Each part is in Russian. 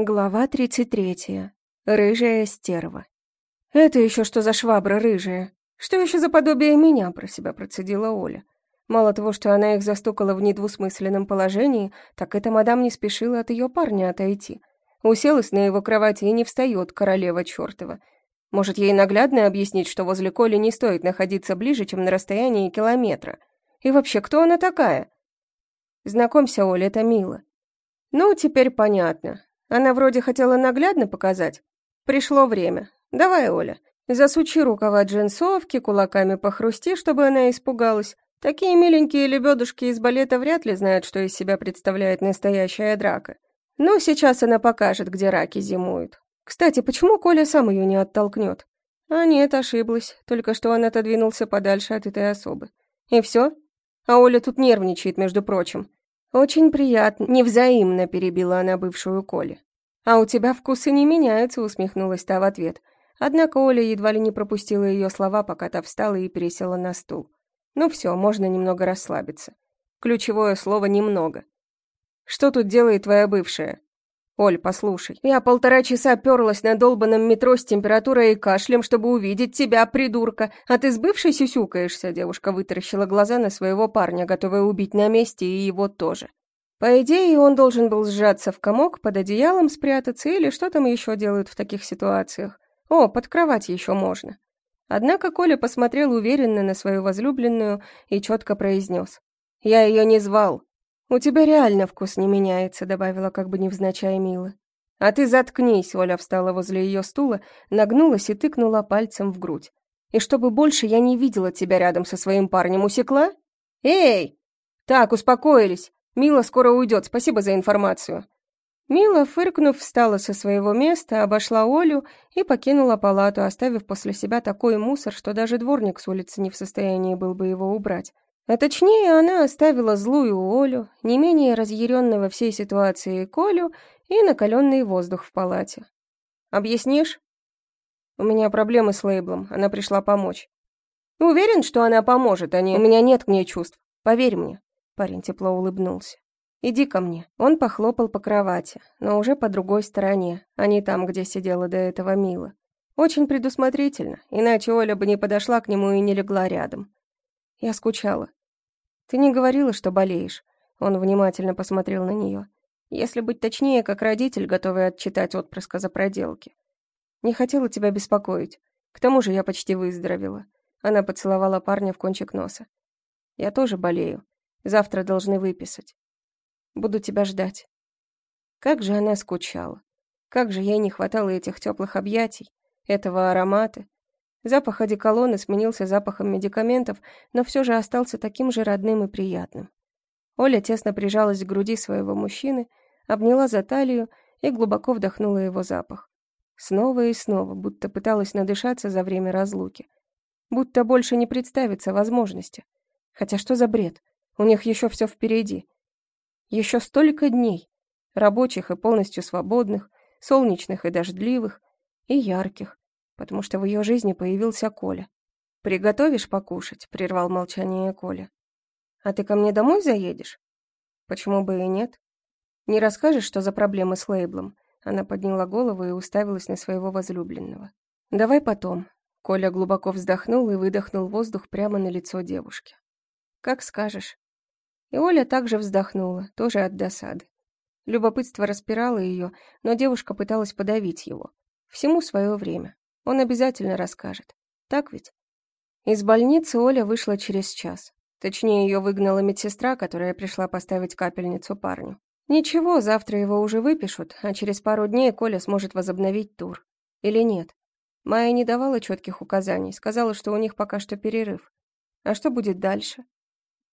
Глава 33. Рыжая стерва. «Это еще что за швабра рыжая? Что еще за подобие меня?» про себя процедила Оля. Мало того, что она их застукала в недвусмысленном положении, так эта мадам не спешила от ее парня отойти. Уселась на его кровати и не встает, королева чертова. Может, ей наглядно объяснить, что возле Коли не стоит находиться ближе, чем на расстоянии километра? И вообще, кто она такая? Знакомься, Оля, это Мила. Ну, теперь понятно. Она вроде хотела наглядно показать. Пришло время. Давай, Оля, засучи рукава джинсовки, кулаками похрусти, чтобы она испугалась. Такие миленькие лебедушки из балета вряд ли знают, что из себя представляет настоящая драка. Ну, сейчас она покажет, где раки зимуют. Кстати, почему Коля сам ее не оттолкнет? А нет, ошиблась. Только что он отодвинулся подальше от этой особы. И все? А Оля тут нервничает, между прочим. «Очень приятно, невзаимно», — перебила она бывшую Коле. «А у тебя вкусы не меняются», — усмехнулась та в ответ. Однако Оля едва ли не пропустила ее слова, пока та встала и пересела на стул. «Ну все, можно немного расслабиться. Ключевое слово «немного». Что тут делает твоя бывшая?» «Оль, послушай, я полтора часа перлась на долбанном метро с температурой и кашлем, чтобы увидеть тебя, придурка, а ты с бывшей сюсюкаешься?» Девушка вытаращила глаза на своего парня, готовая убить на месте, и его тоже. По идее, он должен был сжаться в комок, под одеялом спрятаться или что там еще делают в таких ситуациях. О, под кровать еще можно. Однако Коля посмотрел уверенно на свою возлюбленную и четко произнес. «Я ее не звал. «У тебя реально вкус не меняется», — добавила как бы невзначай Мила. «А ты заткнись», — Оля встала возле ее стула, нагнулась и тыкнула пальцем в грудь. «И чтобы больше я не видела тебя рядом со своим парнем, усекла? Эй! Так, успокоились. Мила скоро уйдет, спасибо за информацию». Мила, фыркнув, встала со своего места, обошла Олю и покинула палату, оставив после себя такой мусор, что даже дворник с улицы не в состоянии был бы его убрать. А точнее, она оставила злую Олю, не менее разъяренного всей ситуации Колю и накаленный воздух в палате. «Объяснишь?» «У меня проблемы с лейблом, она пришла помочь». «Уверен, что она поможет, а не...» «У меня нет к ней чувств, поверь мне». Парень тепло улыбнулся. «Иди ко мне». Он похлопал по кровати, но уже по другой стороне, а не там, где сидела до этого Мила. Очень предусмотрительно, иначе Оля бы не подошла к нему и не легла рядом. Я скучала. «Ты не говорила, что болеешь?» Он внимательно посмотрел на нее. «Если быть точнее, как родитель, готовый отчитать отпрыска за проделки. Не хотела тебя беспокоить. К тому же я почти выздоровела». Она поцеловала парня в кончик носа. «Я тоже болею. Завтра должны выписать. Буду тебя ждать». Как же она скучала. Как же ей не хватало этих теплых объятий, этого аромата, Запах одеколона сменился запахом медикаментов, но все же остался таким же родным и приятным. Оля тесно прижалась к груди своего мужчины, обняла за талию и глубоко вдохнула его запах. Снова и снова, будто пыталась надышаться за время разлуки. Будто больше не представится возможности. Хотя что за бред? У них еще все впереди. Еще столько дней. Рабочих и полностью свободных, солнечных и дождливых, и ярких потому что в ее жизни появился Коля. «Приготовишь покушать?» — прервал молчание Коля. «А ты ко мне домой заедешь?» «Почему бы и нет?» «Не расскажешь, что за проблемы с лейблом?» Она подняла голову и уставилась на своего возлюбленного. «Давай потом». Коля глубоко вздохнул и выдохнул воздух прямо на лицо девушки. «Как скажешь». И Оля также вздохнула, тоже от досады. Любопытство распирало ее, но девушка пыталась подавить его. Всему свое время. Он обязательно расскажет. Так ведь? Из больницы Оля вышла через час. Точнее, ее выгнала медсестра, которая пришла поставить капельницу парню. Ничего, завтра его уже выпишут, а через пару дней Коля сможет возобновить тур. Или нет? Майя не давала четких указаний, сказала, что у них пока что перерыв. А что будет дальше?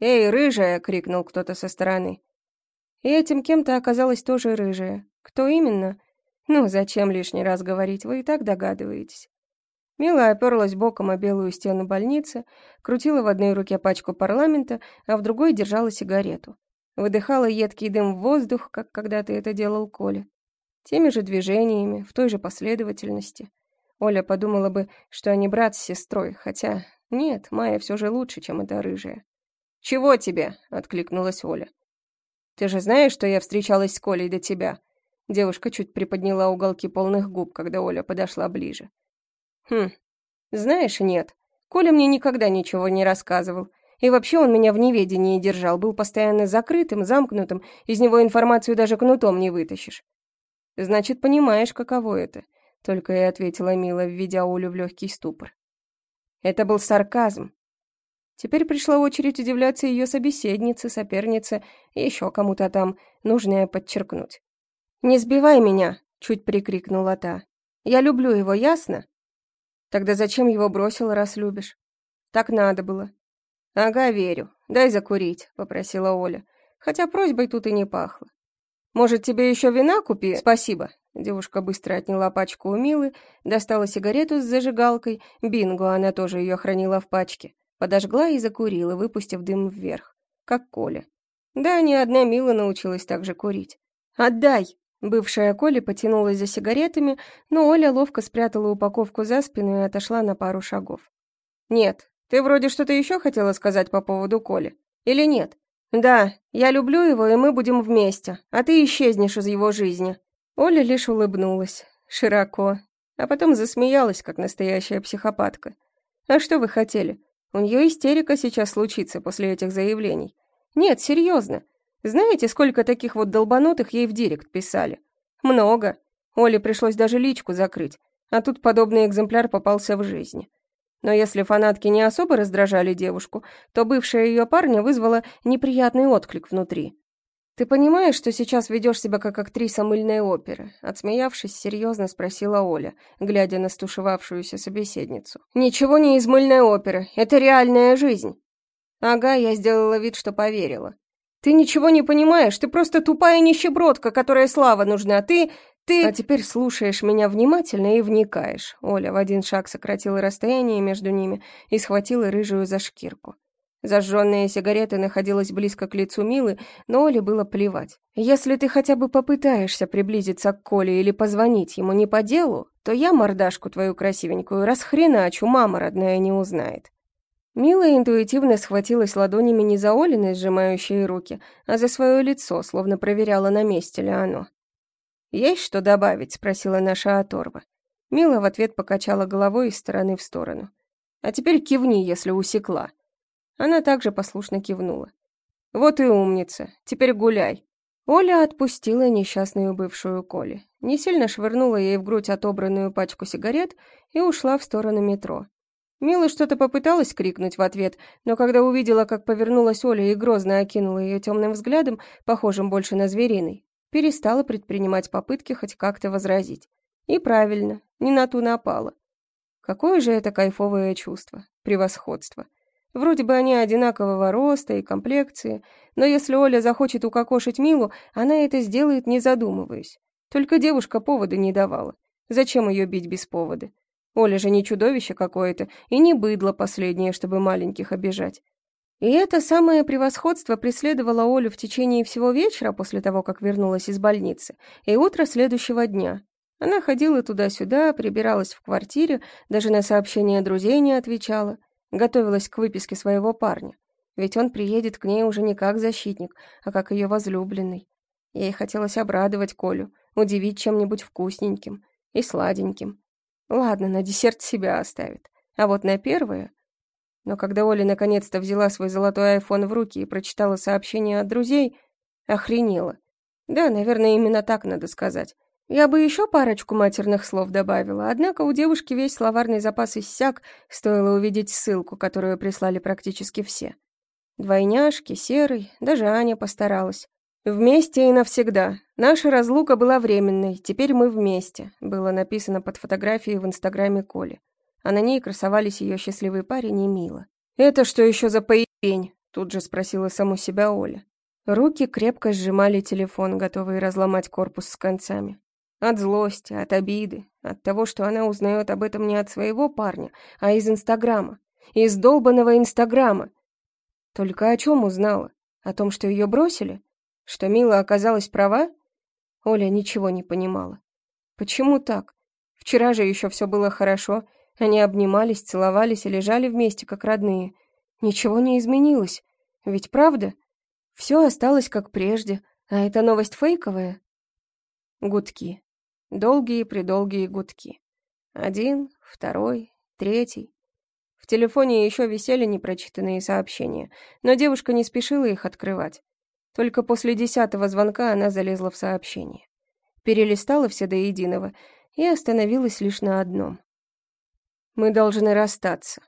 «Эй, рыжая!» — крикнул кто-то со стороны. И этим кем-то оказалась тоже рыжая. Кто именно? Ну, зачем лишний раз говорить, вы и так догадываетесь. Мила оперлась боком о белую стену больницы, крутила в одной руке пачку парламента, а в другой держала сигарету. Выдыхала едкий дым в воздух, как когда-то это делал Коля. Теми же движениями, в той же последовательности. Оля подумала бы, что они брат с сестрой, хотя нет, Майя все же лучше, чем эта рыжая. «Чего тебе?» — откликнулась Оля. «Ты же знаешь, что я встречалась с Колей до тебя?» Девушка чуть приподняла уголки полных губ, когда Оля подошла ближе. Хм, знаешь, нет. Коля мне никогда ничего не рассказывал. И вообще он меня в неведении держал, был постоянно закрытым, замкнутым, из него информацию даже кнутом не вытащишь. Значит, понимаешь, каково это, только и ответила Мила, введя Олю в легкий ступор. Это был сарказм. Теперь пришла очередь удивляться ее собеседнице, сопернице и еще кому-то там, нужное подчеркнуть. «Не сбивай меня!» — чуть прикрикнула та. «Я люблю его, ясно?» «Тогда зачем его бросила, раз любишь?» «Так надо было. «Ага, верю. Дай закурить», — попросила Оля. Хотя просьбой тут и не пахло. «Может, тебе еще вина купи?» «Спасибо». Девушка быстро отняла пачку у Милы, достала сигарету с зажигалкой. Бинго, она тоже ее хранила в пачке. Подожгла и закурила, выпустив дым вверх. Как Коля. Да, ни одна Мила научилась так же курить. «Отдай!» Бывшая Коля потянулась за сигаретами, но Оля ловко спрятала упаковку за спину и отошла на пару шагов. «Нет, ты вроде что-то еще хотела сказать по поводу Коли. Или нет? Да, я люблю его, и мы будем вместе, а ты исчезнешь из его жизни. Оля лишь улыбнулась, широко, а потом засмеялась, как настоящая психопатка. А что вы хотели? У нее истерика сейчас случится после этих заявлений. Нет, серьезно. Знаете, сколько таких вот долбанутых ей в директ писали? Много. Оле пришлось даже личку закрыть, а тут подобный экземпляр попался в жизни. Но если фанатки не особо раздражали девушку, то бывшая ее парня вызвала неприятный отклик внутри. «Ты понимаешь, что сейчас ведешь себя как актриса мыльной оперы?» Отсмеявшись, серьезно спросила Оля, глядя на стушевавшуюся собеседницу. «Ничего не из мыльной оперы, это реальная жизнь». «Ага, я сделала вид, что поверила». «Ты ничего не понимаешь, ты просто тупая нищебродка, которой слава нужна, ты... Ты... А теперь слушаешь меня внимательно и вникаешь. Оля в один шаг сократила расстояние между ними и схватила рыжую за шкирку. Зажженная сигарета находилась близко к лицу Милы, но Оле было плевать. «Если ты хотя бы попытаешься приблизиться к Коле или позвонить ему не по делу, то я мордашку твою красивенькую расхреначу, мама родная не узнает». Мила интуитивно схватилась ладонями не за Олины сжимающие руки, а за свое лицо, словно проверяла, на месте ли оно. «Есть что добавить?» — спросила наша оторва. Мила в ответ покачала головой из стороны в сторону. «А теперь кивни, если усекла». Она также послушно кивнула. «Вот и умница. Теперь гуляй». Оля отпустила несчастную бывшую Коли, не сильно швырнула ей в грудь отобранную пачку сигарет и ушла в сторону метро. Мила что-то попыталась крикнуть в ответ, но когда увидела, как повернулась Оля и грозно окинула ее темным взглядом, похожим больше на звериный, перестала предпринимать попытки хоть как-то возразить. И правильно, не на ту напала. Какое же это кайфовое чувство, превосходство. Вроде бы они одинакового роста и комплекции, но если Оля захочет укокошить Милу, она это сделает, не задумываясь. Только девушка повода не давала. Зачем ее бить без повода? Оля же не чудовище какое-то и не быдло последнее, чтобы маленьких обижать. И это самое превосходство преследовало Олю в течение всего вечера после того, как вернулась из больницы, и утро следующего дня. Она ходила туда-сюда, прибиралась в квартире, даже на сообщения друзей не отвечала, готовилась к выписке своего парня. Ведь он приедет к ней уже не как защитник, а как ее возлюбленный. Ей хотелось обрадовать Колю, удивить чем-нибудь вкусненьким и сладеньким. Ладно, на десерт себя оставит. А вот на первое но когда Оля наконец-то взяла свой золотой айфон в руки и прочитала сообщение от друзей, охренела. Да, наверное, именно так надо сказать. Я бы еще парочку матерных слов добавила, однако у девушки весь словарный запас иссяк, стоило увидеть ссылку, которую прислали практически все. Двойняшки, Серый, даже Аня постаралась. «Вместе и навсегда. Наша разлука была временной, теперь мы вместе», было написано под фотографией в инстаграме Коли а на ней красовались ее счастливый парень и Мила. «Это что еще за поебень?» — тут же спросила саму себя Оля. Руки крепко сжимали телефон, готовые разломать корпус с концами. От злости, от обиды, от того, что она узнает об этом не от своего парня, а из Инстаграма. Из долбанного Инстаграма. Только о чем узнала? О том, что ее бросили? Что Мила оказалась права? Оля ничего не понимала. Почему так? Вчера же еще все было хорошо, они обнимались, целовались и лежали вместе, как родные. Ничего не изменилось. Ведь правда? Все осталось как прежде, а эта новость фейковая. Гудки. Долгие-предолгие гудки. Один, второй, третий. В телефоне еще висели непрочитанные сообщения, но девушка не спешила их открывать. Только после десятого звонка она залезла в сообщение. Перелистала все до единого и остановилась лишь на одном. «Мы должны расстаться.